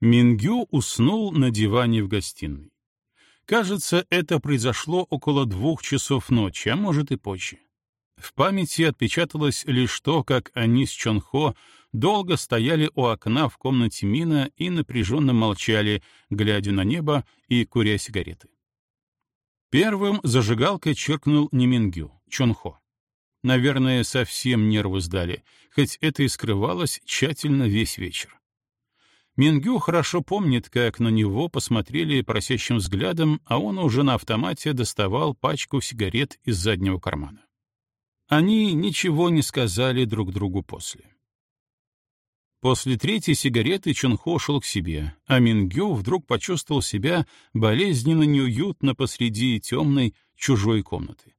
Мингю уснул на диване в гостиной. Кажется, это произошло около двух часов ночи, а может и позже. В памяти отпечаталось лишь то, как они с Чонхо долго стояли у окна в комнате Мина и напряженно молчали, глядя на небо и куря сигареты. Первым зажигалкой черкнул не Мингю, Чонхо. Наверное, совсем нервы сдали, хоть это и скрывалось тщательно весь вечер. Мингю хорошо помнит, как на него посмотрели просящим взглядом, а он уже на автомате доставал пачку сигарет из заднего кармана. Они ничего не сказали друг другу после. После третьей сигареты Чунхо шел к себе, а Мингю вдруг почувствовал себя болезненно неуютно посреди темной чужой комнаты.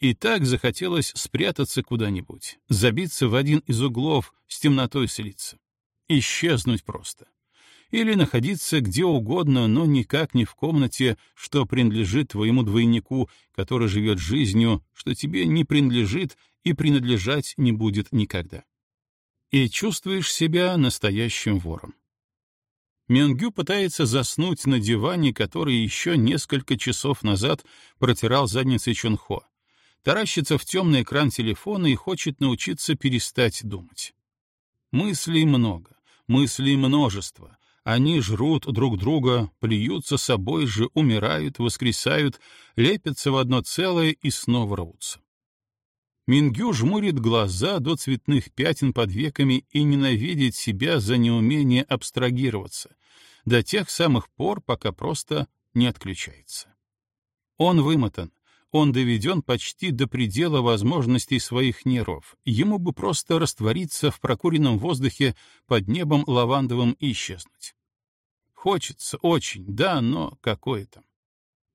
И так захотелось спрятаться куда-нибудь, забиться в один из углов, с темнотой слиться. Исчезнуть просто или находиться где угодно, но никак не в комнате, что принадлежит твоему двойнику, который живет жизнью, что тебе не принадлежит и принадлежать не будет никогда. И чувствуешь себя настоящим вором. Менгю пытается заснуть на диване, который еще несколько часов назад протирал задницей Чунхо. Таращится в темный экран телефона и хочет научиться перестать думать. Мыслей много, мыслей множество, они жрут друг друга, плюются собой же, умирают, воскресают, лепятся в одно целое и снова рвутся. Мингю жмурит глаза до цветных пятен под веками и ненавидит себя за неумение абстрагироваться, до тех самых пор, пока просто не отключается. Он вымотан, он доведен почти до предела возможностей своих нервов, ему бы просто раствориться в прокуренном воздухе под небом лавандовым и исчезнуть. Хочется очень, да, но какое там.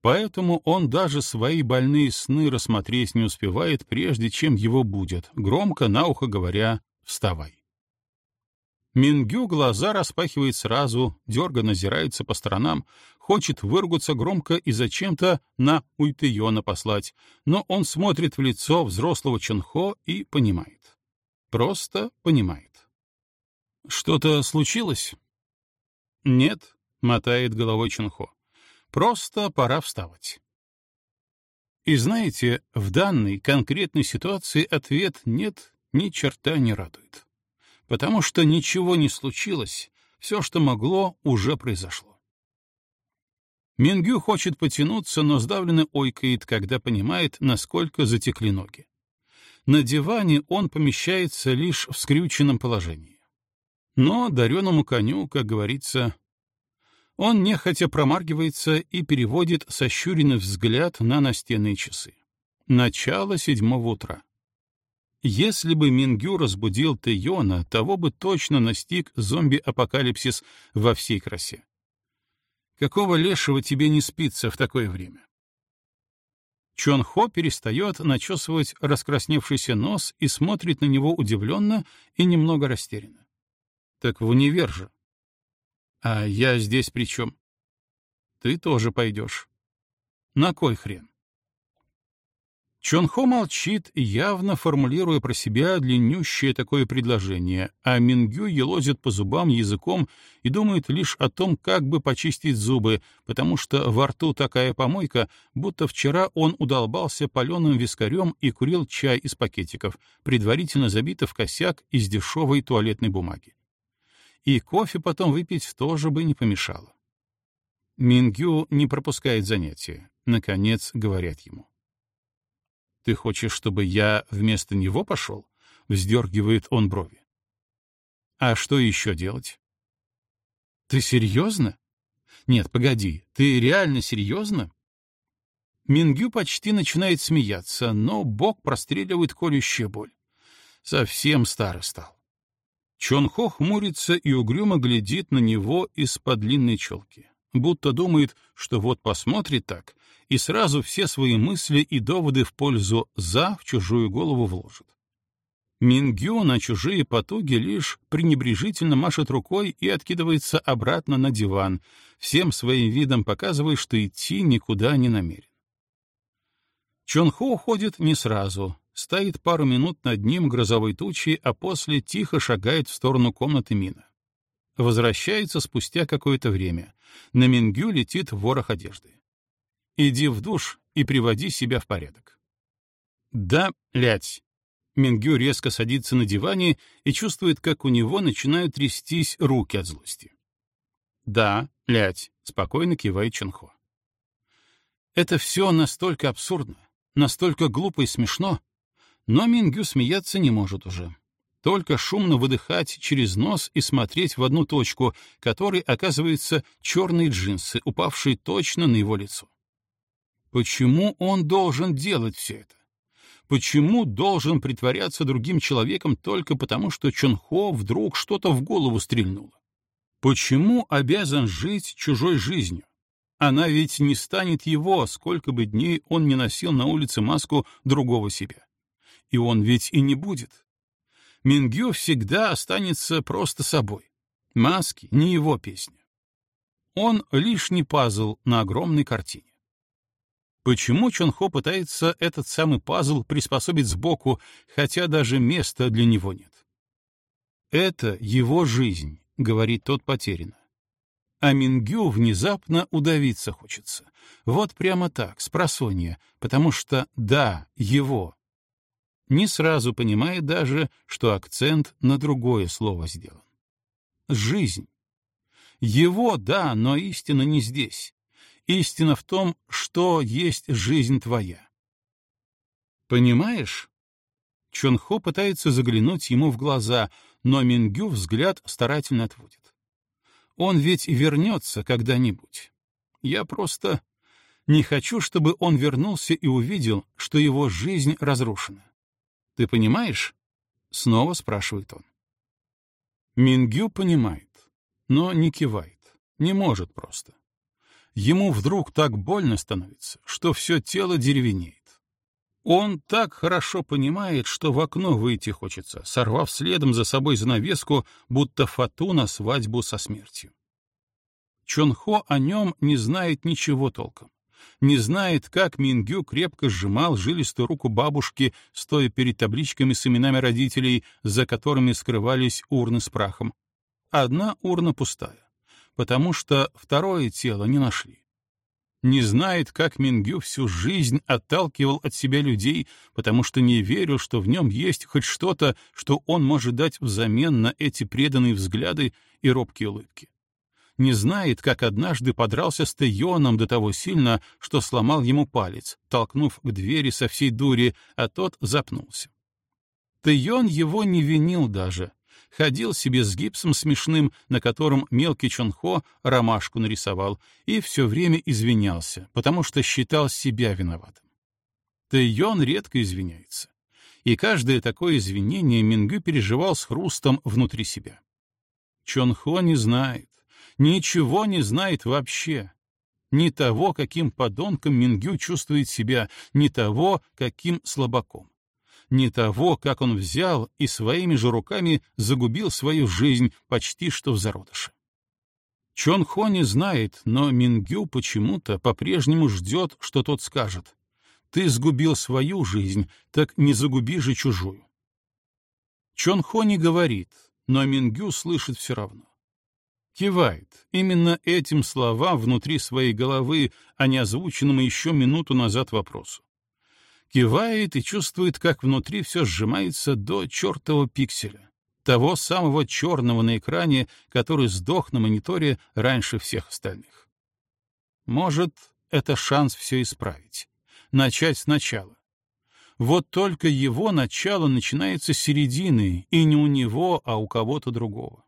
Поэтому он даже свои больные сны рассмотреть не успевает, прежде чем его будет, громко на ухо говоря «вставай». Мингю глаза распахивает сразу, дерганно озирается по сторонам, хочет выругаться громко и зачем-то на Уйтеона послать, но он смотрит в лицо взрослого Чонхо и понимает. Просто понимает. Что-то случилось? Нет, мотает головой Чунхо. Просто пора вставать. И знаете, в данной конкретной ситуации ответ «нет» ни черта не радует потому что ничего не случилось, все, что могло, уже произошло. Мингю хочет потянуться, но сдавленно ойкает, когда понимает, насколько затекли ноги. На диване он помещается лишь в скрюченном положении. Но дареному коню, как говорится, он нехотя промаргивается и переводит сощуренный взгляд на настенные часы. Начало седьмого утра. Если бы Мингю разбудил Тэйона, того бы точно настиг зомби-апокалипсис во всей красе. Какого лешего тебе не спится в такое время? Чон Хо перестает начесывать раскрасневшийся нос и смотрит на него удивленно и немного растерянно. Так в универ же. А я здесь при чем? Ты тоже пойдешь. На кой хрен? Чонхо молчит, явно формулируя про себя длиннющее такое предложение, а Мингю елозит по зубам языком и думает лишь о том, как бы почистить зубы, потому что во рту такая помойка, будто вчера он удолбался паленым вискарем и курил чай из пакетиков, предварительно забитый в косяк из дешевой туалетной бумаги. И кофе потом выпить тоже бы не помешало. Мингю не пропускает занятия. Наконец, говорят ему. Ты хочешь, чтобы я вместо него пошел? Вздергивает он брови. А что еще делать? Ты серьезно? Нет, погоди, ты реально серьезно? Мингю почти начинает смеяться, но бок простреливает колющая боль. Совсем старый стал. Чонхо хмурится и угрюмо глядит на него из-под длинной челки, будто думает, что вот посмотрит так, и сразу все свои мысли и доводы в пользу «за» в чужую голову вложит. Мингю на чужие потуги лишь пренебрежительно машет рукой и откидывается обратно на диван, всем своим видом показывая, что идти никуда не намерен. Чонхо уходит не сразу, стоит пару минут над ним грозовой тучей, а после тихо шагает в сторону комнаты Мина. Возвращается спустя какое-то время. На Мингю летит ворох одежды. Иди в душ и приводи себя в порядок. Да, лять. Мингю резко садится на диване и чувствует, как у него начинают трястись руки от злости. Да, лять, спокойно кивает Чонхо. Это все настолько абсурдно, настолько глупо и смешно, но Мингю смеяться не может уже. Только шумно выдыхать через нос и смотреть в одну точку, которой оказываются черные джинсы, упавшие точно на его лицо. Почему он должен делать все это? Почему должен притворяться другим человеком только потому, что Чонхо вдруг что-то в голову стрельнуло? Почему обязан жить чужой жизнью? Она ведь не станет его, сколько бы дней он не носил на улице маску другого себя. И он ведь и не будет. Мингю всегда останется просто собой. Маски — не его песня. Он лишний пазл на огромной картине. Почему Чонхо пытается этот самый пазл приспособить сбоку, хотя даже места для него нет? «Это его жизнь», — говорит тот потерянно. А Мингю внезапно удавиться хочется. Вот прямо так, с просонья, потому что да, его, не сразу понимает даже, что акцент на другое слово сделан. Жизнь. Его, да, но истина не здесь. Истина в том, что есть жизнь твоя. Понимаешь? Чонхо пытается заглянуть ему в глаза, но Мингю взгляд старательно отводит. Он ведь вернется когда-нибудь. Я просто не хочу, чтобы он вернулся и увидел, что его жизнь разрушена. Ты понимаешь? Снова спрашивает он. Мингю понимает, но не кивает, не может просто. Ему вдруг так больно становится, что все тело деревенеет. Он так хорошо понимает, что в окно выйти хочется, сорвав следом за собой занавеску, будто фату на свадьбу со смертью. Чонхо о нем не знает ничего толком не знает, как Мингю крепко сжимал жилистую руку бабушки, стоя перед табличками с именами родителей, за которыми скрывались урны с прахом. Одна урна пустая, потому что второе тело не нашли. Не знает, как Мингю всю жизнь отталкивал от себя людей, потому что не верил, что в нем есть хоть что-то, что он может дать взамен на эти преданные взгляды и робкие улыбки не знает, как однажды подрался с Тейоном до того сильно, что сломал ему палец, толкнув к двери со всей дури, а тот запнулся. Тейон его не винил даже. Ходил себе с гипсом смешным, на котором мелкий Чонхо ромашку нарисовал, и все время извинялся, потому что считал себя виноватым. Тэйон редко извиняется. И каждое такое извинение Мингю переживал с хрустом внутри себя. Чонхо не знает, ничего не знает вообще. Ни того, каким подонком Мингю чувствует себя, ни того, каким слабаком. Ни того, как он взял и своими же руками загубил свою жизнь почти что в зародыше. Чон Хо не знает, но Мингю почему-то по-прежнему ждет, что тот скажет. «Ты сгубил свою жизнь, так не загуби же чужую». Чон Хо не говорит, но Мингю слышит все равно. Кивает. Именно этим словам внутри своей головы, а не озвученному еще минуту назад вопросу. Кивает и чувствует, как внутри все сжимается до чертового пикселя, того самого черного на экране, который сдох на мониторе раньше всех остальных. Может, это шанс все исправить, начать сначала. Вот только его начало начинается с середины, и не у него, а у кого-то другого.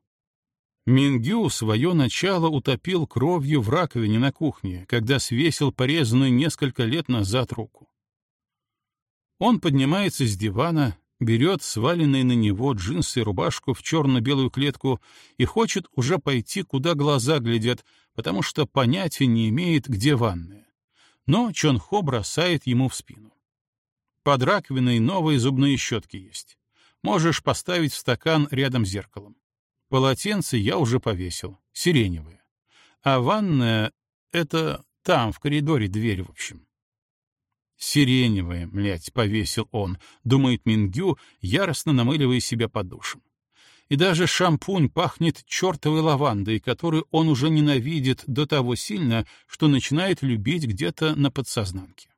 Мингю свое начало утопил кровью в раковине на кухне, когда свесил порезанную несколько лет назад руку. Он поднимается с дивана, берет сваленные на него джинсы и рубашку в черно-белую клетку и хочет уже пойти, куда глаза глядят, потому что понятия не имеет, где ванная. Но Чон Хо бросает ему в спину. Под раковиной новые зубные щетки есть. Можешь поставить в стакан рядом с зеркалом. Полотенце я уже повесил, сиреневое. А ванная — это там, в коридоре дверь, в общем. Сиреневое, млядь, повесил он, думает Мингю, яростно намыливая себя под душем. и даже шампунь пахнет чертовой лавандой, которую он уже ненавидит до того сильно, что начинает любить где-то на подсознанке.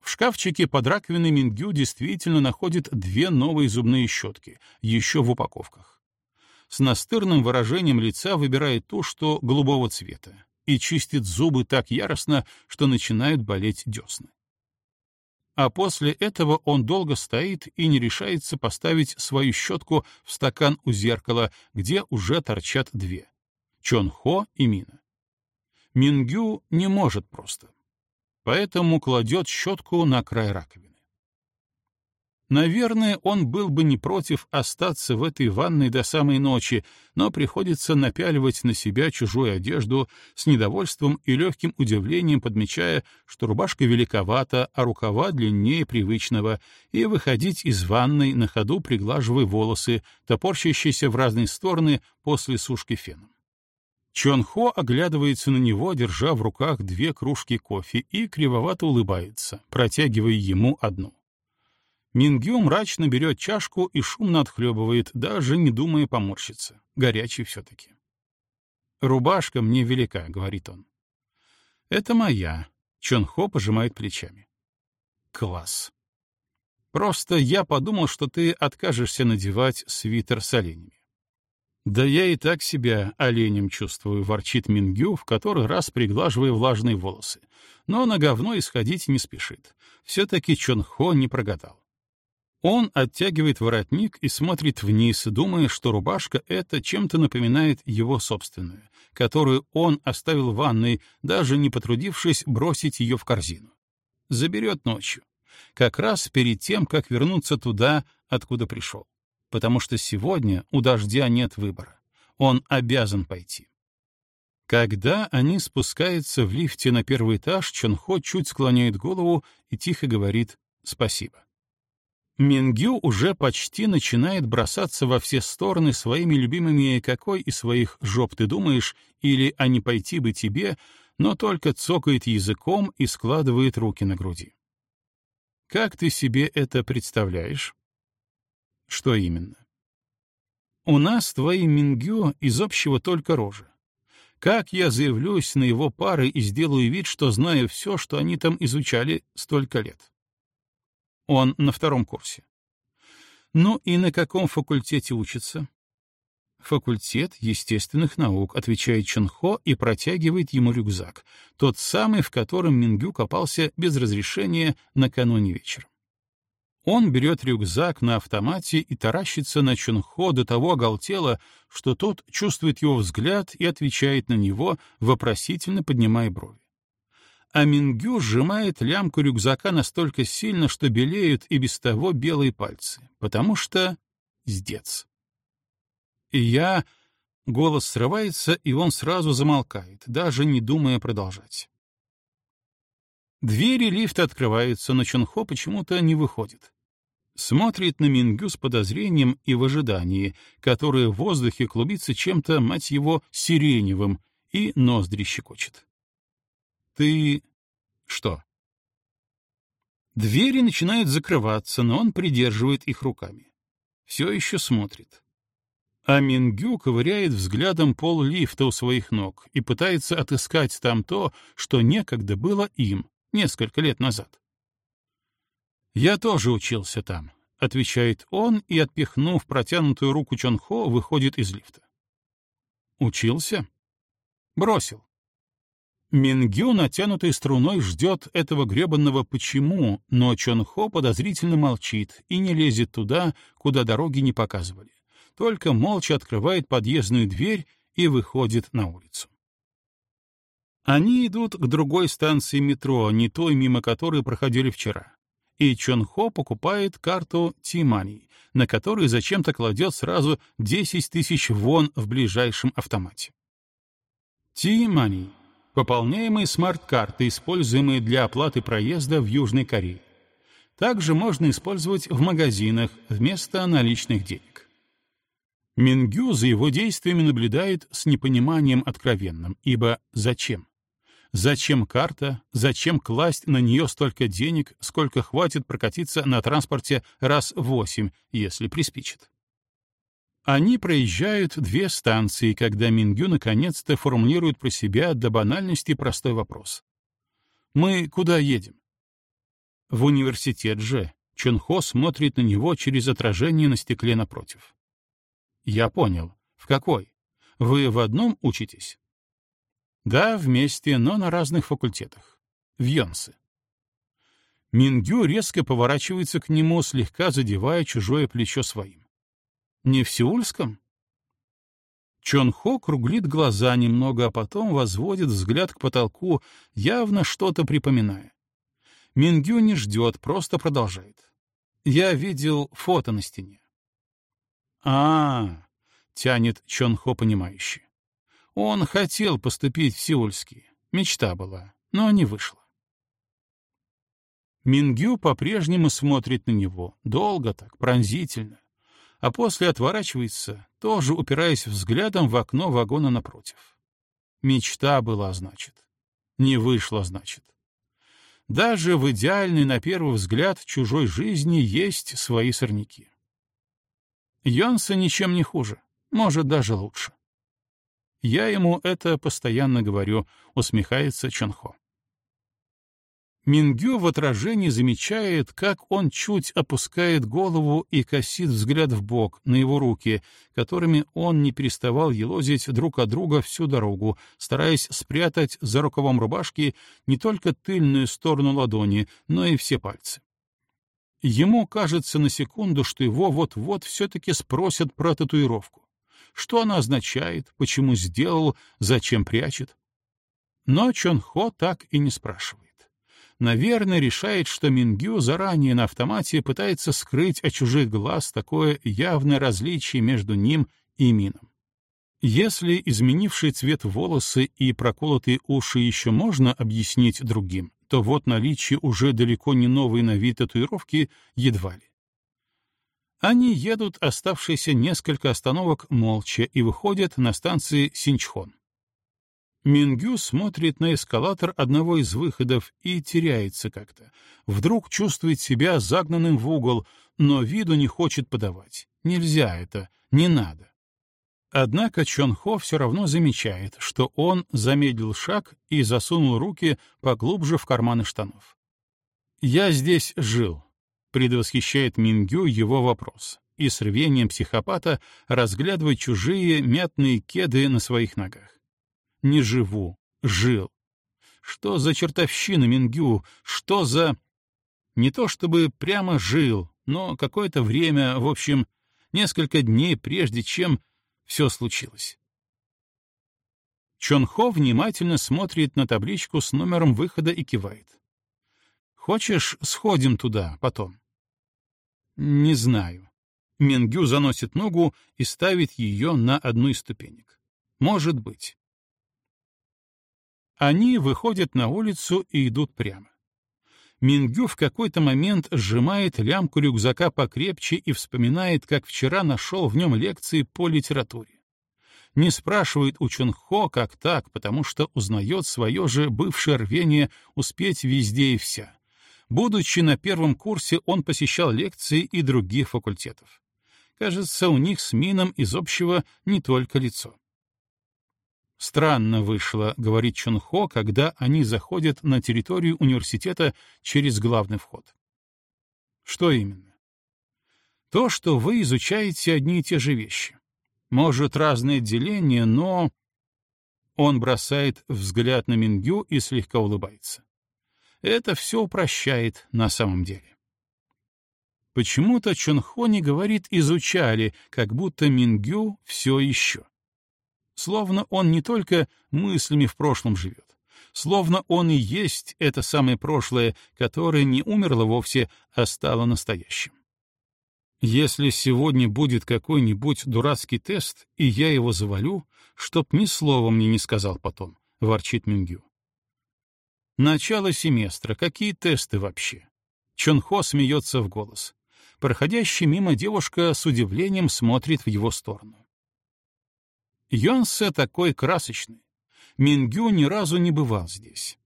В шкафчике под раковиной Мингю действительно находит две новые зубные щетки, еще в упаковках. С настырным выражением лица выбирает ту, что голубого цвета, и чистит зубы так яростно, что начинают болеть десны. А после этого он долго стоит и не решается поставить свою щетку в стакан у зеркала, где уже торчат две — Чон Хо и Мина. Мингю не может просто поэтому кладет щетку на край раковины. Наверное, он был бы не против остаться в этой ванной до самой ночи, но приходится напяливать на себя чужую одежду с недовольством и легким удивлением, подмечая, что рубашка великовата, а рукава длиннее привычного, и выходить из ванной на ходу приглаживая волосы, топорщащиеся в разные стороны после сушки феном. Чон Хо оглядывается на него, держа в руках две кружки кофе, и кривовато улыбается, протягивая ему одну. Мингю мрачно берет чашку и шумно отхлебывает, даже не думая поморщиться. Горячий все-таки. «Рубашка мне велика», — говорит он. «Это моя», — Чон Хо пожимает плечами. «Класс. Просто я подумал, что ты откажешься надевать свитер с оленями. «Да я и так себя оленем чувствую», — ворчит Мингю, в который раз приглаживая влажные волосы. Но на говно исходить не спешит. Все-таки Чон Хо не прогадал. Он оттягивает воротник и смотрит вниз, думая, что рубашка эта чем-то напоминает его собственную, которую он оставил в ванной, даже не потрудившись бросить ее в корзину. Заберет ночью, как раз перед тем, как вернуться туда, откуда пришел потому что сегодня у дождя нет выбора. Он обязан пойти. Когда они спускаются в лифте на первый этаж, Чонхо чуть склоняет голову и тихо говорит «спасибо». Мингю уже почти начинает бросаться во все стороны своими любимыми «какой из своих жоп ты думаешь» или «а не пойти бы тебе», но только цокает языком и складывает руки на груди. Как ты себе это представляешь? Что именно? У нас твои Мингё из общего только рожа. Как я заявлюсь на его пары и сделаю вид, что знаю все, что они там изучали столько лет? Он на втором курсе. Ну и на каком факультете учится? Факультет естественных наук, отвечает Чунхо и протягивает ему рюкзак, тот самый, в котором Мингю копался без разрешения накануне вечером. Он берет рюкзак на автомате и таращится на Чунхо до того оголтело, что тот чувствует его взгляд и отвечает на него, вопросительно поднимая брови. А Мингю сжимает лямку рюкзака настолько сильно, что белеют и без того белые пальцы, потому что сдец. И я... Голос срывается, и он сразу замолкает, даже не думая продолжать. Двери лифта открываются, но Чунхо почему-то не выходит смотрит на Мингю с подозрением и в ожидании, которое в воздухе клубится чем-то, мать его, сиреневым, и ноздри щекочет. «Ты... что?» Двери начинают закрываться, но он придерживает их руками. Все еще смотрит. А Мингю ковыряет взглядом пол лифта у своих ног и пытается отыскать там то, что некогда было им несколько лет назад. «Я тоже учился там», — отвечает он и, отпихнув протянутую руку Чонхо, выходит из лифта. «Учился?» «Бросил». Мингю, натянутой струной, ждет этого гребанного «почему», но Чонхо подозрительно молчит и не лезет туда, куда дороги не показывали, только молча открывает подъездную дверь и выходит на улицу. Они идут к другой станции метро, не той, мимо которой проходили вчера и Чон Хо покупает карту T-Money, на которую зачем-то кладет сразу 10 тысяч вон в ближайшем автомате. T-Money — пополняемые смарт-карты, используемые для оплаты проезда в Южной Корее. Также можно использовать в магазинах вместо наличных денег. Мингю за его действиями наблюдает с непониманием откровенным, ибо зачем? Зачем карта? Зачем класть на нее столько денег, сколько хватит прокатиться на транспорте раз восемь, если приспичит? Они проезжают две станции, когда Мингю наконец-то формулирует про себя до банальности простой вопрос. «Мы куда едем?» В университет же. Чунхо смотрит на него через отражение на стекле напротив. «Я понял. В какой? Вы в одном учитесь?» «Да, вместе, но на разных факультетах. В Йонсе». Мингю резко поворачивается к нему, слегка задевая чужое плечо своим. «Не в Сеульском?» Чон Хо круглит глаза немного, а потом возводит взгляд к потолку, явно что-то припоминая. Мингю не ждет, просто продолжает. Я видел фото на стене. А, -а, -а тянет Чонхо понимающе. Он хотел поступить в Сеульский. Мечта была, но не вышло. Мингю по-прежнему смотрит на него, долго так, пронзительно, а после отворачивается, тоже упираясь взглядом в окно вагона напротив. Мечта была, значит. Не вышло, значит. Даже в идеальной, на первый взгляд, чужой жизни есть свои сорняки. Йонса ничем не хуже, может, даже лучше. Я ему это постоянно говорю, усмехается Чонхо. Мингю в отражении замечает, как он чуть опускает голову и косит взгляд в бок на его руки, которыми он не переставал елозить друг от друга всю дорогу, стараясь спрятать за рукавом рубашки не только тыльную сторону ладони, но и все пальцы. Ему кажется на секунду, что его вот-вот все-таки спросят про татуировку. Что она означает, почему сделал, зачем прячет. Но Чон Хо так и не спрашивает наверное, решает, что Мингю заранее на автомате пытается скрыть от чужих глаз такое явное различие между ним и Мином. Если изменивший цвет волосы и проколотые уши еще можно объяснить другим, то вот наличие уже далеко не новой на вид татуировки едва ли. Они едут оставшиеся несколько остановок молча и выходят на станции Синчхон. Мингю смотрит на эскалатор одного из выходов и теряется как-то. Вдруг чувствует себя загнанным в угол, но виду не хочет подавать. Нельзя это, не надо. Однако Чон Хо все равно замечает, что он замедлил шаг и засунул руки поглубже в карманы штанов. «Я здесь жил», — предвосхищает Мингю его вопрос, и с рвением психопата разглядывает чужие мятные кеды на своих ногах не живу, жил. Что за чертовщина, Мингю? Что за... Не то чтобы прямо жил, но какое-то время, в общем, несколько дней прежде, чем все случилось. Чонхо внимательно смотрит на табличку с номером выхода и кивает. «Хочешь, сходим туда потом?» «Не знаю». Мингю заносит ногу и ставит ее на одну из ступенек. «Может быть. Они выходят на улицу и идут прямо. Мингю в какой-то момент сжимает лямку рюкзака покрепче и вспоминает, как вчера нашел в нем лекции по литературе. Не спрашивает у Чунхо, как так, потому что узнает свое же бывшее рвение успеть везде и вся. Будучи на первом курсе, он посещал лекции и других факультетов. Кажется, у них с Мином из общего не только лицо. Странно вышло, говорит Чунхо, когда они заходят на территорию университета через главный вход. Что именно? То, что вы изучаете одни и те же вещи. Может, разные отделения, но... Он бросает взгляд на Мингю и слегка улыбается. Это все упрощает на самом деле. Почему-то Чонхо не говорит «изучали», как будто Мингю все еще словно он не только мыслями в прошлом живет, словно он и есть это самое прошлое, которое не умерло вовсе, а стало настоящим. Если сегодня будет какой-нибудь дурацкий тест, и я его завалю, чтоб ни слова мне не сказал потом, — ворчит Мингю. Начало семестра, какие тесты вообще? Чонхо смеется в голос. Проходящая мимо девушка с удивлением смотрит в его сторону. Йонсе такой красочный. Мингю ни разу не бывал здесь.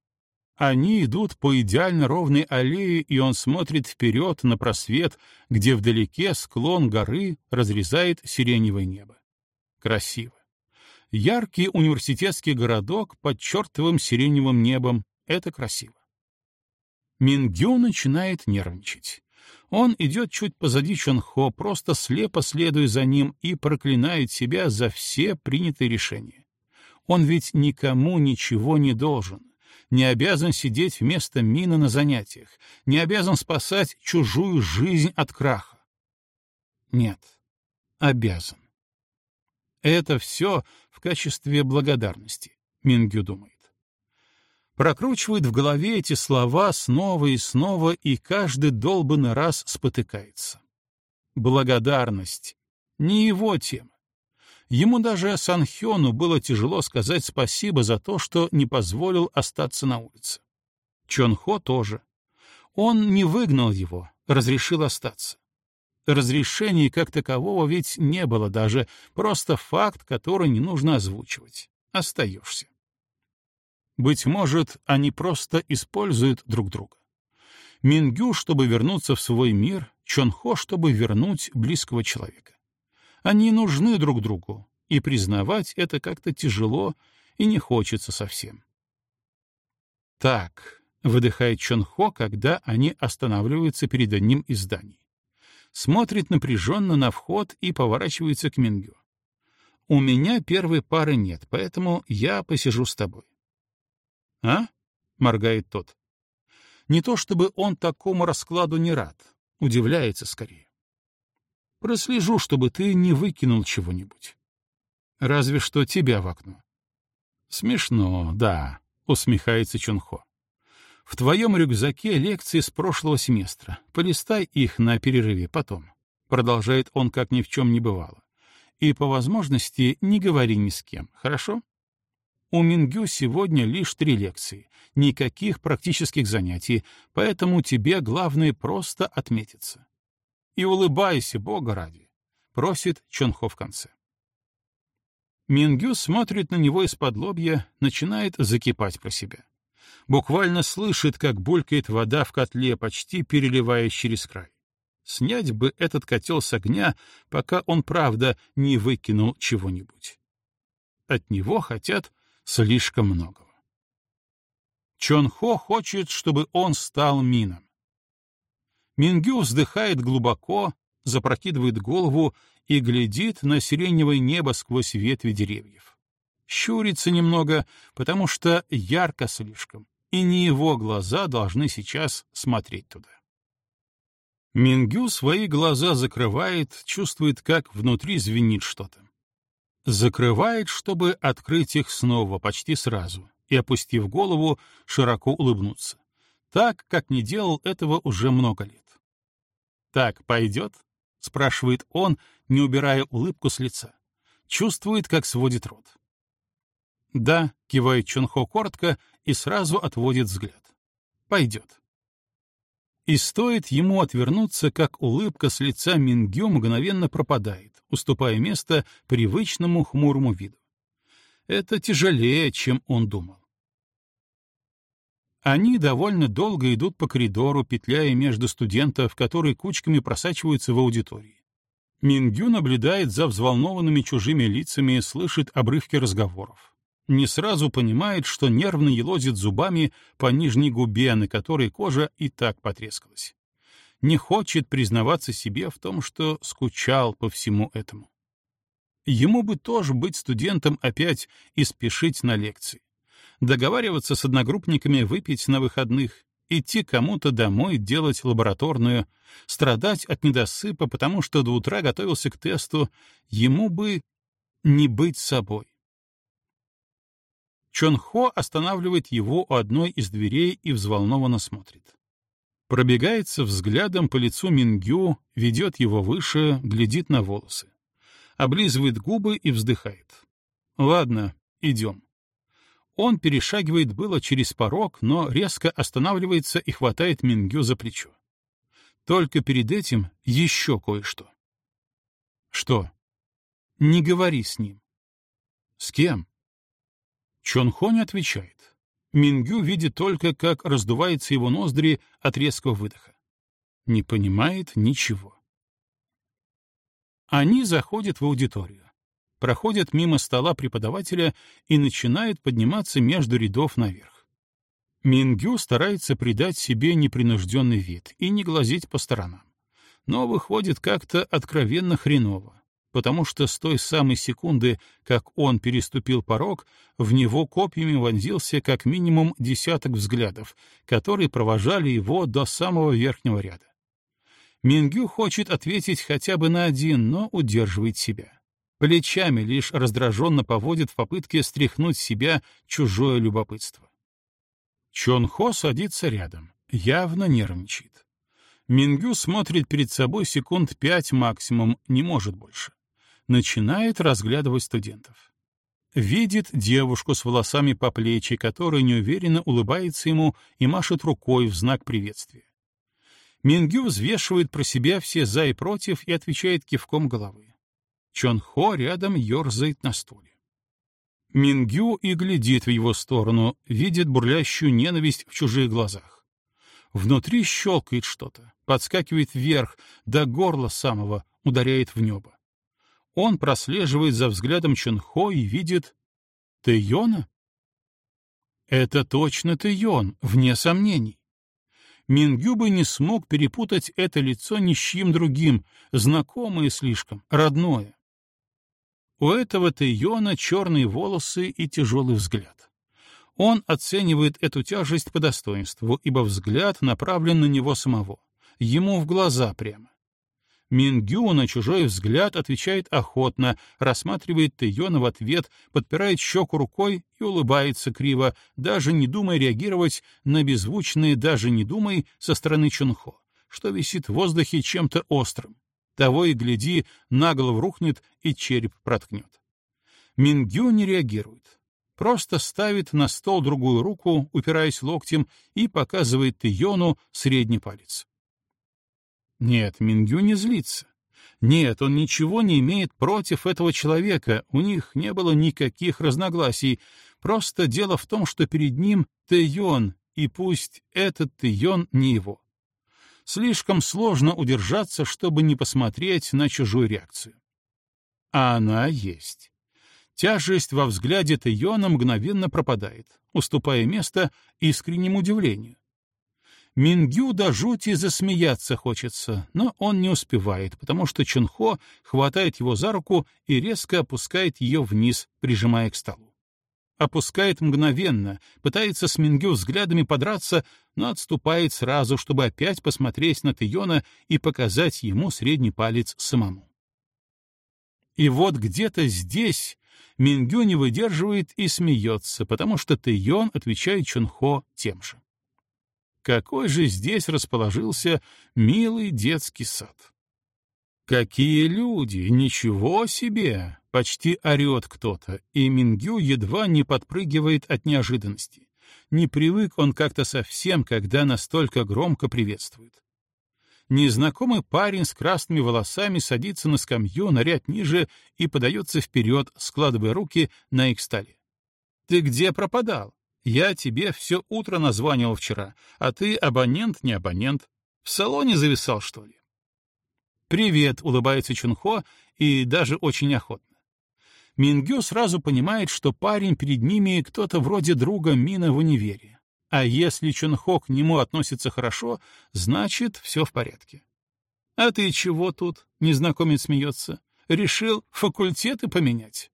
Они идут по идеально ровной аллее, и он смотрит вперед на просвет, где вдалеке склон горы разрезает сиреневое небо. Красиво. Яркий университетский городок под чертовым сиреневым небом — это красиво. Мингю начинает нервничать. Он идет чуть позади Чонхо, просто слепо следуя за ним и проклинает себя за все принятые решения. Он ведь никому ничего не должен не обязан сидеть вместо Мина на занятиях, не обязан спасать чужую жизнь от краха. Нет, обязан. Это все в качестве благодарности, Мингю думает. Прокручивает в голове эти слова снова и снова, и каждый долбанный раз спотыкается. Благодарность — не его тема. Ему даже Санхёну было тяжело сказать спасибо за то, что не позволил остаться на улице. Чонхо тоже. Он не выгнал его, разрешил остаться. Разрешения как такового ведь не было даже, просто факт, который не нужно озвучивать. Остаешься. Быть может, они просто используют друг друга. Мингю, чтобы вернуться в свой мир, Чонхо, чтобы вернуть близкого человека. Они нужны друг другу, и признавать это как-то тяжело и не хочется совсем. «Так», — выдыхает Чонхо, когда они останавливаются перед одним из зданий. Смотрит напряженно на вход и поворачивается к Мингю. «У меня первой пары нет, поэтому я посижу с тобой». «А?» — моргает тот. Не то чтобы он такому раскладу не рад, удивляется скорее. Прослежу, чтобы ты не выкинул чего-нибудь. Разве что тебя в окно. Смешно, да, усмехается Чунхо. В твоем рюкзаке лекции с прошлого семестра. Полистай их на перерыве потом. Продолжает он, как ни в чем не бывало. И по возможности не говори ни с кем, хорошо? У Мингю сегодня лишь три лекции, никаких практических занятий, поэтому тебе главное просто отметиться и улыбайся, Бога ради», — просит Чонхо в конце. Мингю смотрит на него из-под лобья, начинает закипать про себя. Буквально слышит, как булькает вода в котле, почти переливаясь через край. Снять бы этот котел с огня, пока он, правда, не выкинул чего-нибудь. От него хотят слишком многого. Чонхо хочет, чтобы он стал мином. Мингю вздыхает глубоко, запрокидывает голову и глядит на сиреневое небо сквозь ветви деревьев. Щурится немного, потому что ярко слишком, и не его глаза должны сейчас смотреть туда. Мингю свои глаза закрывает, чувствует, как внутри звенит что-то. Закрывает, чтобы открыть их снова почти сразу, и, опустив голову, широко улыбнуться. Так, как не делал этого уже много лет. «Так пойдет?» — спрашивает он, не убирая улыбку с лица. Чувствует, как сводит рот. «Да», — кивает Чонхо коротко и сразу отводит взгляд. «Пойдет». И стоит ему отвернуться, как улыбка с лица Мингю мгновенно пропадает, уступая место привычному хмурому виду. Это тяжелее, чем он думал. Они довольно долго идут по коридору, петляя между студентов, которые кучками просачиваются в аудитории. Мингю наблюдает за взволнованными чужими лицами, слышит обрывки разговоров. Не сразу понимает, что нервно елозит зубами по нижней губе, на которой кожа и так потрескалась. Не хочет признаваться себе в том, что скучал по всему этому. Ему бы тоже быть студентом опять и спешить на лекции договариваться с одногруппниками выпить на выходных, идти кому-то домой делать лабораторную, страдать от недосыпа, потому что до утра готовился к тесту, ему бы не быть собой. Чон Хо останавливает его у одной из дверей и взволнованно смотрит. Пробегается взглядом по лицу Мингю, ведет его выше, глядит на волосы. Облизывает губы и вздыхает. «Ладно, идем». Он перешагивает было через порог, но резко останавливается и хватает Мингю за плечо. Только перед этим еще кое-что. Что? Не говори с ним. С кем? Чон не отвечает. Мингю видит только, как раздуваются его ноздри от резкого выдоха. Не понимает ничего. Они заходят в аудиторию, проходят мимо стола преподавателя и начинают подниматься между рядов наверх. Мингю старается придать себе непринужденный вид и не глазеть по сторонам. Но выходит как-то откровенно хреново потому что с той самой секунды, как он переступил порог, в него копьями вонзился как минимум десяток взглядов, которые провожали его до самого верхнего ряда. Мингю хочет ответить хотя бы на один, но удерживает себя. Плечами лишь раздраженно поводит в попытке стряхнуть себя чужое любопытство. Чон Хо садится рядом, явно нервничает. Мингю смотрит перед собой секунд пять максимум, не может больше начинает разглядывать студентов. Видит девушку с волосами по плечи, которая неуверенно улыбается ему и машет рукой в знак приветствия. Мингю взвешивает про себя все «за» и «против» и отвечает кивком головы. Чон Хо рядом ерзает на стуле. Мингю и глядит в его сторону, видит бурлящую ненависть в чужих глазах. Внутри щелкает что-то, подскакивает вверх, до горла самого, ударяет в небо. Он прослеживает за взглядом Чунхо и видит Тэйона. Это точно Тэйон, вне сомнений. Мингю бы не смог перепутать это лицо ни с чьим другим, знакомое слишком, родное. У этого Тэйона черные волосы и тяжелый взгляд. Он оценивает эту тяжесть по достоинству, ибо взгляд направлен на него самого, ему в глаза прямо. Мингю на чужой взгляд отвечает охотно, рассматривает Тэйона в ответ, подпирает щеку рукой и улыбается криво, даже не думая реагировать на беззвучные «даже не думай» со стороны Чунхо, что висит в воздухе чем-то острым. Того и гляди, на голову рухнет и череп проткнет. Мингю не реагирует. Просто ставит на стол другую руку, упираясь локтем, и показывает Тэйону средний палец. Нет, Мингю не злится. Нет, он ничего не имеет против этого человека, у них не было никаких разногласий. Просто дело в том, что перед ним Тэйон, и пусть этот Тэйон не его. Слишком сложно удержаться, чтобы не посмотреть на чужую реакцию. А она есть. Тяжесть во взгляде Тэйона мгновенно пропадает, уступая место искреннему удивлению. Мингю до жути засмеяться хочется, но он не успевает, потому что Чунхо хватает его за руку и резко опускает ее вниз, прижимая к столу. Опускает мгновенно, пытается с Мингю взглядами подраться, но отступает сразу, чтобы опять посмотреть на Тэйона и показать ему средний палец самому. И вот где-то здесь Мингю не выдерживает и смеется, потому что Тэйон отвечает Чунхо тем же. Какой же здесь расположился милый детский сад. Какие люди! Ничего себе! Почти орет кто-то, и Мингю едва не подпрыгивает от неожиданности. Не привык он как-то совсем, когда настолько громко приветствует. Незнакомый парень с красными волосами садится на скамью на ряд ниже и подается вперед, складывая руки на их столе. «Ты где пропадал? Я тебе все утро названивал вчера, а ты абонент не абонент. В салоне зависал, что ли? «Привет», — улыбается Чунхо, и даже очень охотно. Мингю сразу понимает, что парень перед ними кто-то вроде друга Мина в универе. А если Чунхо к нему относится хорошо, значит, все в порядке. «А ты чего тут?» — незнакомец смеется. «Решил факультеты поменять?»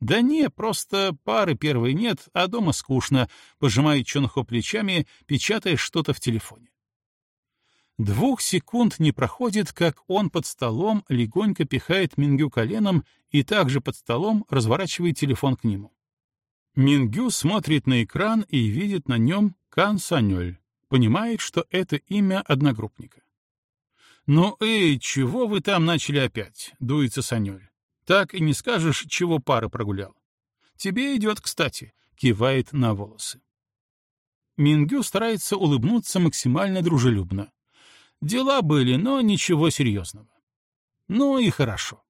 «Да не, просто пары первой нет, а дома скучно», — пожимает Чонхо плечами, печатая что-то в телефоне. Двух секунд не проходит, как он под столом легонько пихает Мингю коленом и также под столом разворачивает телефон к нему. Мингю смотрит на экран и видит на нем Кан Санёль, понимает, что это имя одногруппника. «Ну, эй, чего вы там начали опять?» — дуется Санёль. Так и не скажешь, чего пара прогулял. Тебе идет, кстати, кивает на волосы. Мингю старается улыбнуться максимально дружелюбно. Дела были, но ничего серьезного. Ну и хорошо.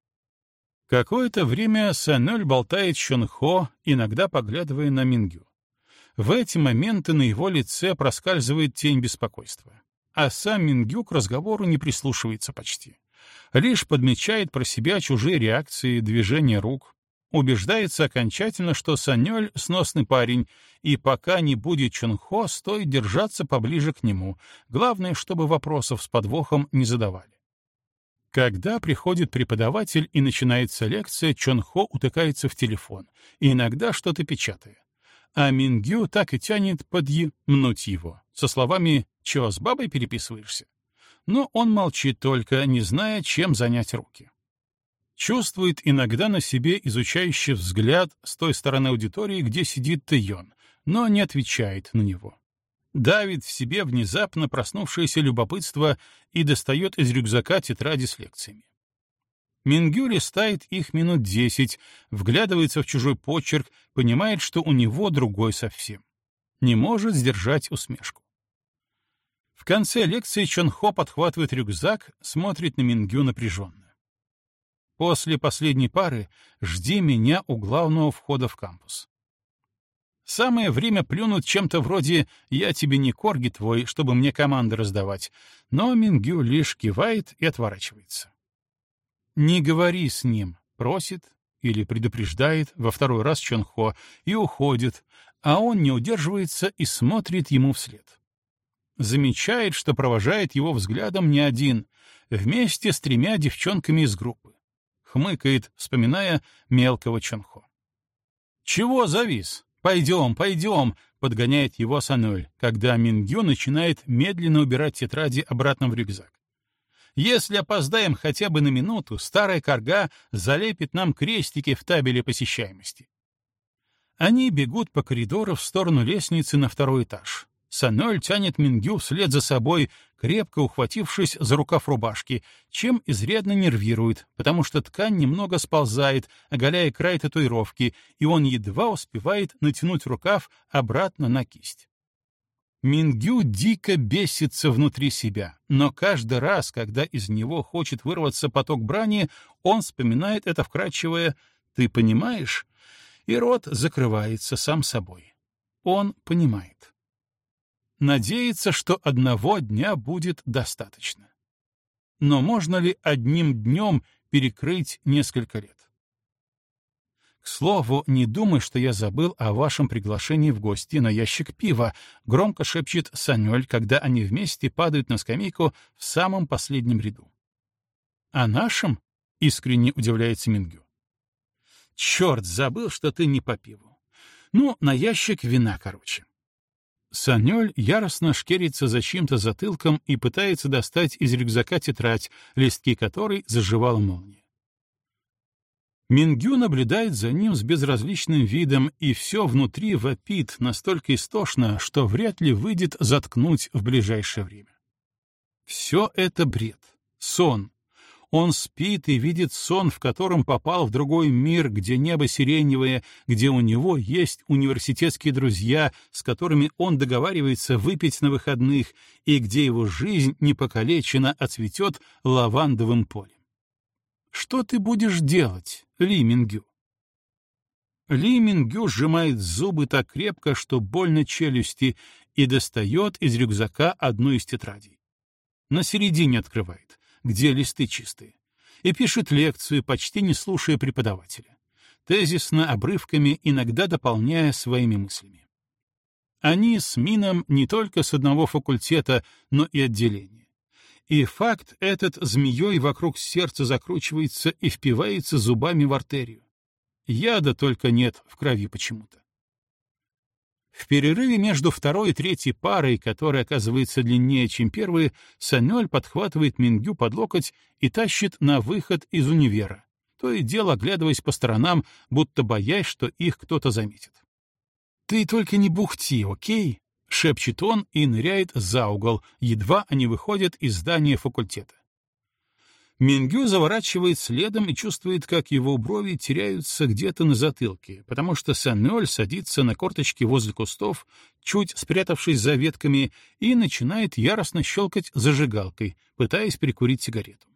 Какое-то время Санель болтает с Чонхо, иногда поглядывая на Мингю. В эти моменты на его лице проскальзывает тень беспокойства. А сам Мингю к разговору не прислушивается почти. Лишь подмечает про себя чужие реакции, движения рук, убеждается окончательно, что Санёль — сносный парень, и пока не будет Чунхо, стоит держаться поближе к нему. Главное, чтобы вопросов с подвохом не задавали. Когда приходит преподаватель и начинается лекция, Чонхо утыкается в телефон, и иногда что-то печатая. А Мингю так и тянет подъемнуть его, со словами «Чего, с бабой переписываешься?» Но он молчит только, не зная, чем занять руки чувствует иногда на себе изучающий взгляд с той стороны аудитории, где сидит Тэйон, но не отвечает на него. Давит в себе внезапно проснувшееся любопытство и достает из рюкзака тетради с лекциями. Мингю листает их минут десять, вглядывается в чужой почерк, понимает, что у него другой совсем. Не может сдержать усмешку. Конце лекции Чонхо подхватывает рюкзак, смотрит на Мингю напряженно. После последней пары жди меня у главного входа в кампус. Самое время плюнуть чем-то вроде «я тебе не корги твой, чтобы мне команды раздавать», но Мингю лишь кивает и отворачивается. «Не говори с ним», — просит или предупреждает во второй раз Чонхо и уходит, а он не удерживается и смотрит ему вслед. Замечает, что провожает его взглядом не один, вместе с тремя девчонками из группы хмыкает, вспоминая мелкого Чонхо. «Чего завис? Пойдем, пойдем!» — подгоняет его Сануэль, когда Мингю начинает медленно убирать тетради обратно в рюкзак. «Если опоздаем хотя бы на минуту, старая корга залепит нам крестики в табеле посещаемости». Они бегут по коридору в сторону лестницы на второй этаж. Саноль тянет Мингю вслед за собой, крепко ухватившись за рукав рубашки, чем изрядно нервирует, потому что ткань немного сползает, оголяя край татуировки, и он едва успевает натянуть рукав обратно на кисть. Мингю дико бесится внутри себя, но каждый раз, когда из него хочет вырваться поток брани, он вспоминает это вкрадчивое «ты понимаешь?» и рот закрывается сам собой. Он понимает. Надеется, что одного дня будет достаточно. Но можно ли одним днем перекрыть несколько лет? К слову, не думай, что я забыл о вашем приглашении в гости на ящик пива, громко шепчет Санёль, когда они вместе падают на скамейку в самом последнем ряду. О нашем? Искренне удивляется Мингю. Черт, забыл, что ты не по пиву. Ну, на ящик вина, короче. Санёль яростно шкерится за чьим-то затылком и пытается достать из рюкзака тетрадь, листки которой заживала молния. Мингю наблюдает за ним с безразличным видом, и все внутри вопит настолько истошно, что вряд ли выйдет заткнуть в ближайшее время. Все это бред, сон, он спит и видит сон, в котором попал в другой мир, где небо сиреневое, где у него есть университетские друзья, с которыми он договаривается выпить на выходных, и где его жизнь не покалечена, а цветет лавандовым полем. Что ты будешь делать, Ли Мингю? Ли Мингю сжимает зубы так крепко, что больно челюсти, и достает из рюкзака одну из тетрадей. На середине открывает где листы чистые, и пишет лекцию, почти не слушая преподавателя, тезисно, обрывками, иногда дополняя своими мыслями. Они с Мином не только с одного факультета, но и отделения. И факт этот змеей вокруг сердца закручивается и впивается зубами в артерию. Яда только нет в крови почему-то. В перерыве между второй и третьей парой, которая оказывается длиннее, чем первые, Санёль подхватывает Мингю под локоть и тащит на выход из универа, то и дело оглядываясь по сторонам, будто боясь, что их кто-то заметит. «Ты только не бухти, окей?» — шепчет он и ныряет за угол, едва они выходят из здания факультета. Мингю заворачивает следом и чувствует, как его брови теряются где-то на затылке, потому что Санноль садится на корточки возле кустов, чуть спрятавшись за ветками, и начинает яростно щелкать зажигалкой, пытаясь прикурить сигарету.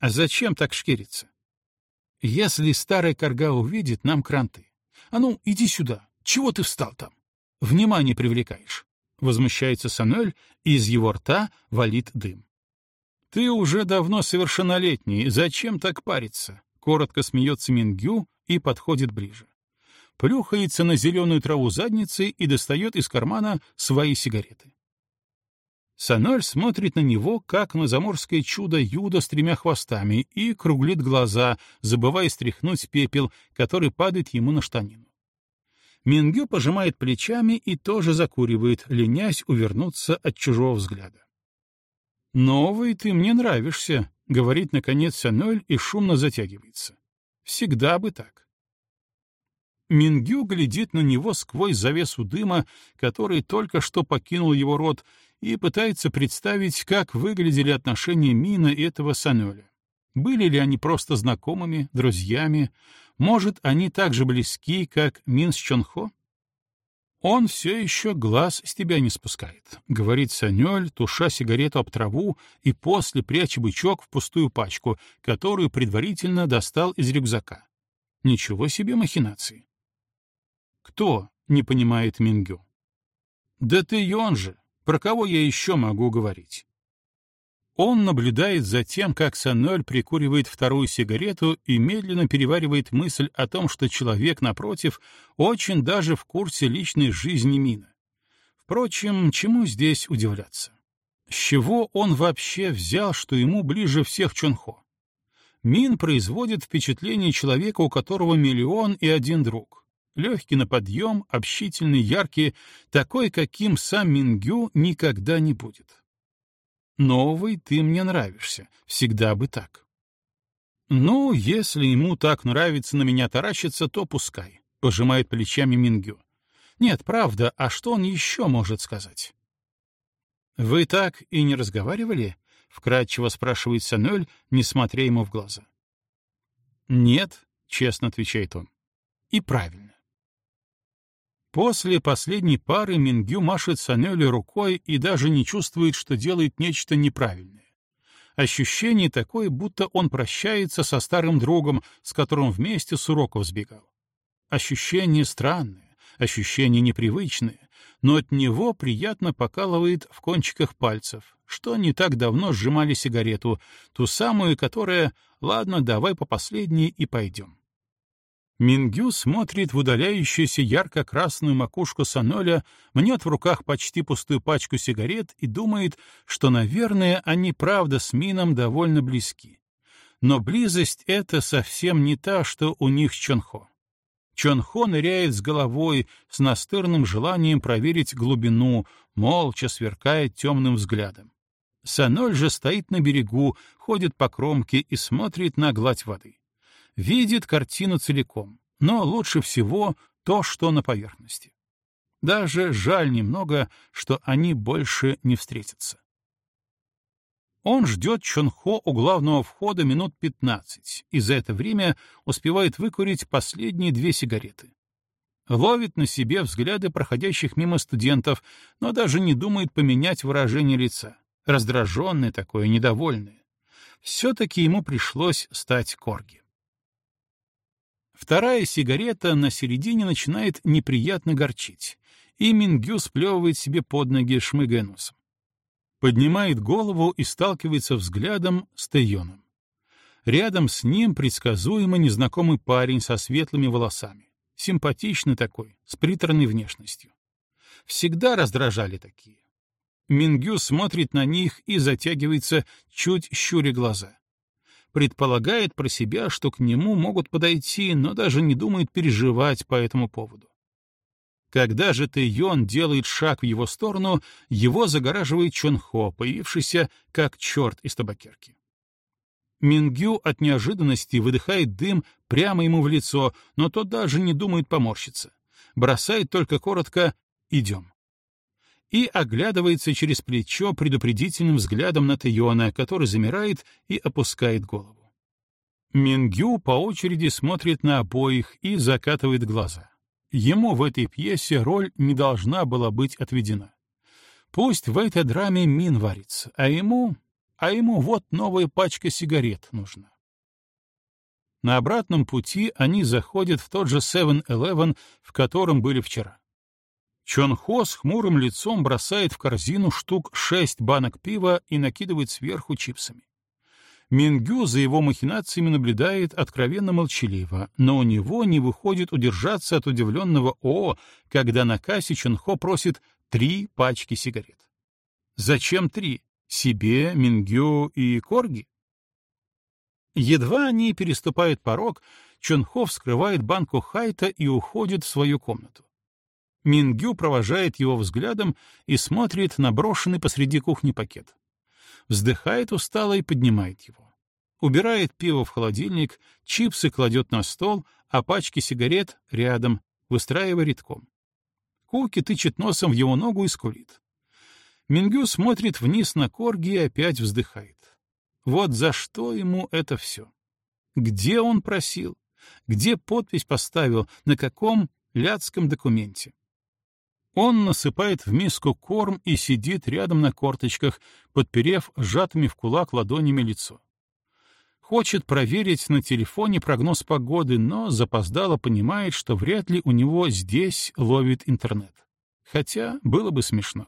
А зачем так шкериться? Если старая корга увидит, нам кранты. А ну, иди сюда. Чего ты встал там? внимание привлекаешь?» — возмущается Сануэль, и из его рта валит дым. «Ты уже давно совершеннолетний, зачем так париться?» — коротко смеется Мингю и подходит ближе. Плюхается на зеленую траву задницей и достает из кармана свои сигареты. Саноль смотрит на него, как на заморское чудо Юда с тремя хвостами, и круглит глаза, забывая стряхнуть пепел, который падает ему на штанину. Мингю пожимает плечами и тоже закуривает, ленясь увернуться от чужого взгляда. «Новый ты мне нравишься», — говорит, наконец, Саноль и шумно затягивается. «Всегда бы так». Мингю глядит на него сквозь завесу дыма, который только что покинул его рот, и пытается представить, как выглядели отношения Мина и этого Санёля. Были ли они просто знакомыми, друзьями? Может, они так же близки, как Мин с Чонхо? «Он все еще глаз с тебя не спускает», — говорит Санёль, туша сигарету об траву и после пряча бычок в пустую пачку, которую предварительно достал из рюкзака. Ничего себе махинации. «Кто?» — не понимает Мингю. «Да ты Йон же! Про кого я еще могу говорить?» Он наблюдает за тем, как Саноль прикуривает вторую сигарету и медленно переваривает мысль о том, что человек, напротив, очень даже в курсе личной жизни Мина. Впрочем, чему здесь удивляться? С чего он вообще взял, что ему ближе всех Чонхо? Мин производит впечатление человека, у которого миллион и один друг. Легкий на подъем, общительный, яркий, такой, каким сам Мингю никогда не будет. Новый ты мне нравишься, всегда бы так. Ну, если ему так нравится на меня таращиться, то пускай, — пожимает плечами Мингю. Нет, правда, а что он еще может сказать? Вы так и не разговаривали? — вкратчиво спрашивает Санель, не смотря ему в глаза. Нет, — честно отвечает он. И правильно. После последней пары Мингю машет Санёле рукой и даже не чувствует, что делает нечто неправильное. Ощущение такое, будто он прощается со старым другом, с которым вместе с уроков сбегал. Ощущение странное, ощущение непривычное, но от него приятно покалывает в кончиках пальцев, что не так давно сжимали сигарету, ту самую, которая «ладно, давай по последней и пойдем». Мингю смотрит в удаляющуюся ярко-красную макушку Саноля, мнет в руках почти пустую пачку сигарет и думает, что, наверное, они правда с Мином довольно близки. Но близость эта совсем не та, что у них с Чонхо. Чонхо ныряет с головой, с настырным желанием проверить глубину, молча сверкает темным взглядом. Саноль же стоит на берегу, ходит по кромке и смотрит на гладь воды видит картину целиком, но лучше всего то, что на поверхности. Даже жаль немного, что они больше не встретятся. Он ждет Чонхо у главного входа минут 15 и за это время успевает выкурить последние две сигареты. Ловит на себе взгляды проходящих мимо студентов, но даже не думает поменять выражение лица. Раздраженное такое, недовольное. Все-таки ему пришлось стать корги. Вторая сигарета на середине начинает неприятно горчить, и Мингю сплевывает себе под ноги, шмыгая носом. Поднимает голову и сталкивается взглядом с Тэйоном. Рядом с ним предсказуемо незнакомый парень со светлыми волосами. Симпатичный такой, с приторной внешностью. Всегда раздражали такие. Мингю смотрит на них и затягивается, чуть щуря глаза предполагает про себя, что к нему могут подойти, но даже не думает переживать по этому поводу. Когда же Тэйон делает шаг в его сторону, его загораживает Чонхо, появившийся как черт из табакерки. Мингю от неожиданности выдыхает дым прямо ему в лицо, но тот даже не думает поморщиться. Бросает только коротко «идем» и оглядывается через плечо предупредительным взглядом на Тэйона, который замирает и опускает голову. Мингю по очереди смотрит на обоих и закатывает глаза. Ему в этой пьесе роль не должна была быть отведена. Пусть в этой драме Мин варится, а ему... а ему вот новая пачка сигарет нужна. На обратном пути они заходят в тот же 7-Eleven, в котором были вчера. Чон Хо с хмурым лицом бросает в корзину штук шесть банок пива и накидывает сверху чипсами. Мингю за его махинациями наблюдает откровенно молчаливо, но у него не выходит удержаться от удивленного «О», когда на кассе Чонхо просит три пачки сигарет. Зачем три? Себе, Мингю и Корги? Едва они переступают порог, Чонхо вскрывает банку хайта и уходит в свою комнату. Мингю провожает его взглядом и смотрит на брошенный посреди кухни пакет. Вздыхает устало и поднимает его. Убирает пиво в холодильник, чипсы кладет на стол, а пачки сигарет рядом, выстраивая редком. Куки тычет носом в его ногу и скулит. Мингю смотрит вниз на Корги и опять вздыхает. Вот за что ему это все? Где он просил? Где подпись поставил? На каком лядском документе? Он насыпает в миску корм и сидит рядом на корточках, подперев сжатыми в кулак ладонями лицо. Хочет проверить на телефоне прогноз погоды, но запоздало понимает, что вряд ли у него здесь ловит интернет. Хотя было бы смешно.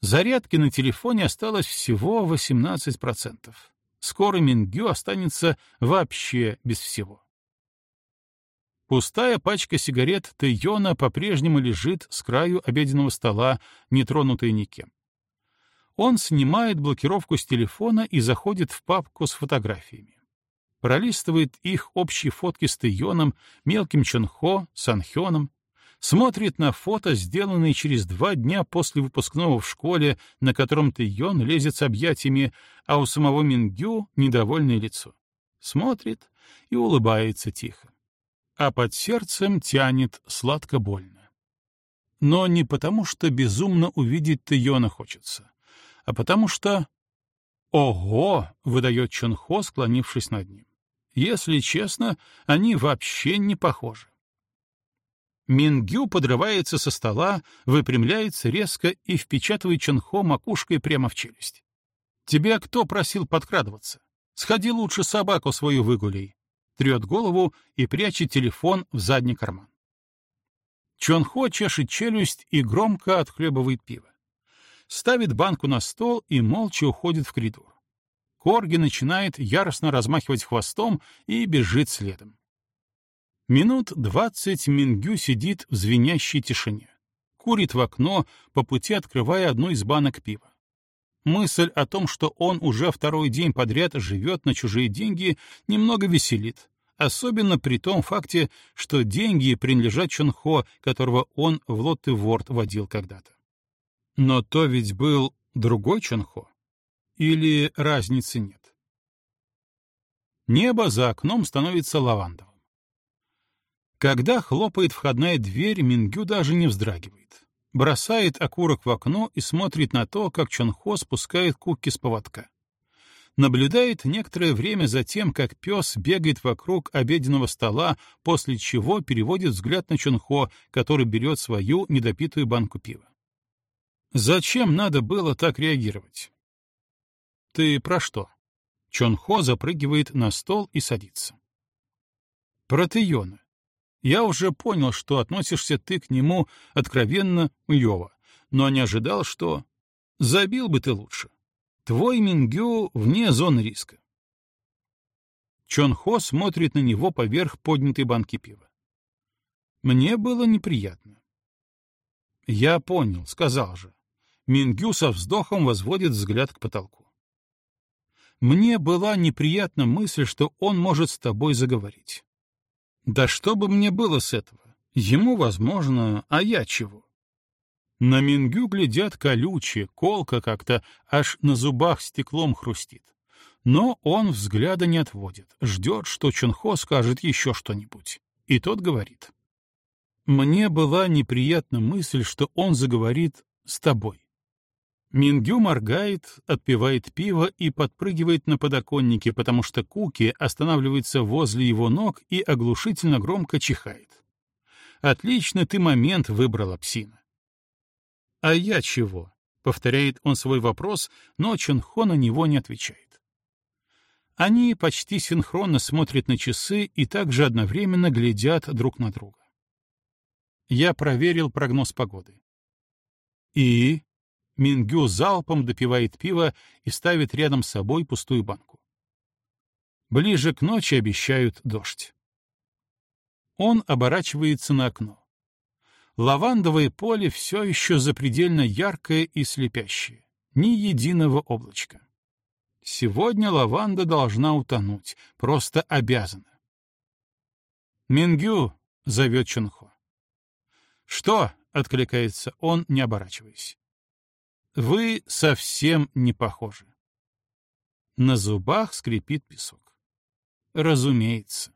Зарядки на телефоне осталось всего 18%. Скоро Мингю останется вообще без всего. Пустая пачка сигарет Тэйона по-прежнему лежит с краю обеденного стола, нетронутая никем. Он снимает блокировку с телефона и заходит в папку с фотографиями. Пролистывает их общие фотки с Тэйоном, мелким Чонхо, Санхёном, смотрит на фото, сделанные через два дня после выпускного в школе, на котором Тэйон лезет с объятиями, а у самого Мингю недовольное лицо. Смотрит и улыбается тихо а под сердцем тянет сладко-больно. Но не потому, что безумно увидеть Тэйона хочется, а потому что... «Ого!» — выдает Чонхо, склонившись над ним. Если честно, они вообще не похожи. Мингю подрывается со стола, выпрямляется резко и впечатывает Чонхо макушкой прямо в челюсть. «Тебя кто просил подкрадываться? Сходи лучше собаку свою выгуляй трет голову и прячет телефон в задний карман. Чонхо чешет челюсть и громко отхлебывает пиво. Ставит банку на стол и молча уходит в коридор. Корги начинает яростно размахивать хвостом и бежит следом. Минут двадцать Мингю сидит в звенящей тишине. Курит в окно, по пути открывая одну из банок пива. Мысль о том, что он уже второй день подряд живет на чужие деньги, немного веселит, особенно при том факте, что деньги принадлежат Чонхо, которого он в Лотте-Ворд водил когда-то. Но то ведь был другой Чонхо? Или разницы нет? Небо за окном становится лавандовым. Когда хлопает входная дверь, Мингю даже не вздрагивает бросает окурок в окно и смотрит на то, как Чонхо спускает куки с поводка. Наблюдает некоторое время за тем, как пес бегает вокруг обеденного стола, после чего переводит взгляд на Чонхо, который берет свою недопитую банку пива. Зачем надо было так реагировать? Ты про что? Чонхо запрыгивает на стол и садится. Про Тейона. Я уже понял, что относишься ты к нему откровенно Йова, но не ожидал, что... Забил бы ты лучше. Твой Мингю вне зоны риска. Чон Хо смотрит на него поверх поднятой банки пива. Мне было неприятно. Я понял, сказал же. Мингю со вздохом возводит взгляд к потолку. Мне была неприятна мысль, что он может с тобой заговорить. Да что бы мне было с этого? Ему возможно, а я чего? На Мингю глядят колючие, колка как-то аж на зубах стеклом хрустит. Но он взгляда не отводит, ждет, что Чунхо скажет еще что-нибудь. И тот говорит. Мне была неприятна мысль, что он заговорит с тобой. Мингю моргает, отпивает пиво и подпрыгивает на подоконнике, потому что Куки останавливается возле его ног и оглушительно громко чихает. «Отлично ты момент выбрала, псина». «А я чего?» — повторяет он свой вопрос, но Чонхо на него не отвечает. Они почти синхронно смотрят на часы и также одновременно глядят друг на друга. Я проверил прогноз погоды. И Мингю залпом допивает пиво и ставит рядом с собой пустую банку. Ближе к ночи обещают дождь. Он оборачивается на окно. Лавандовое поле все еще запредельно яркое и слепящее. Ни единого облачка. Сегодня лаванда должна утонуть, просто обязана. «Мингю!» — зовет Чунхо. «Что?» — откликается он, не оборачиваясь. «Вы совсем не похожи». На зубах скрипит песок. «Разумеется».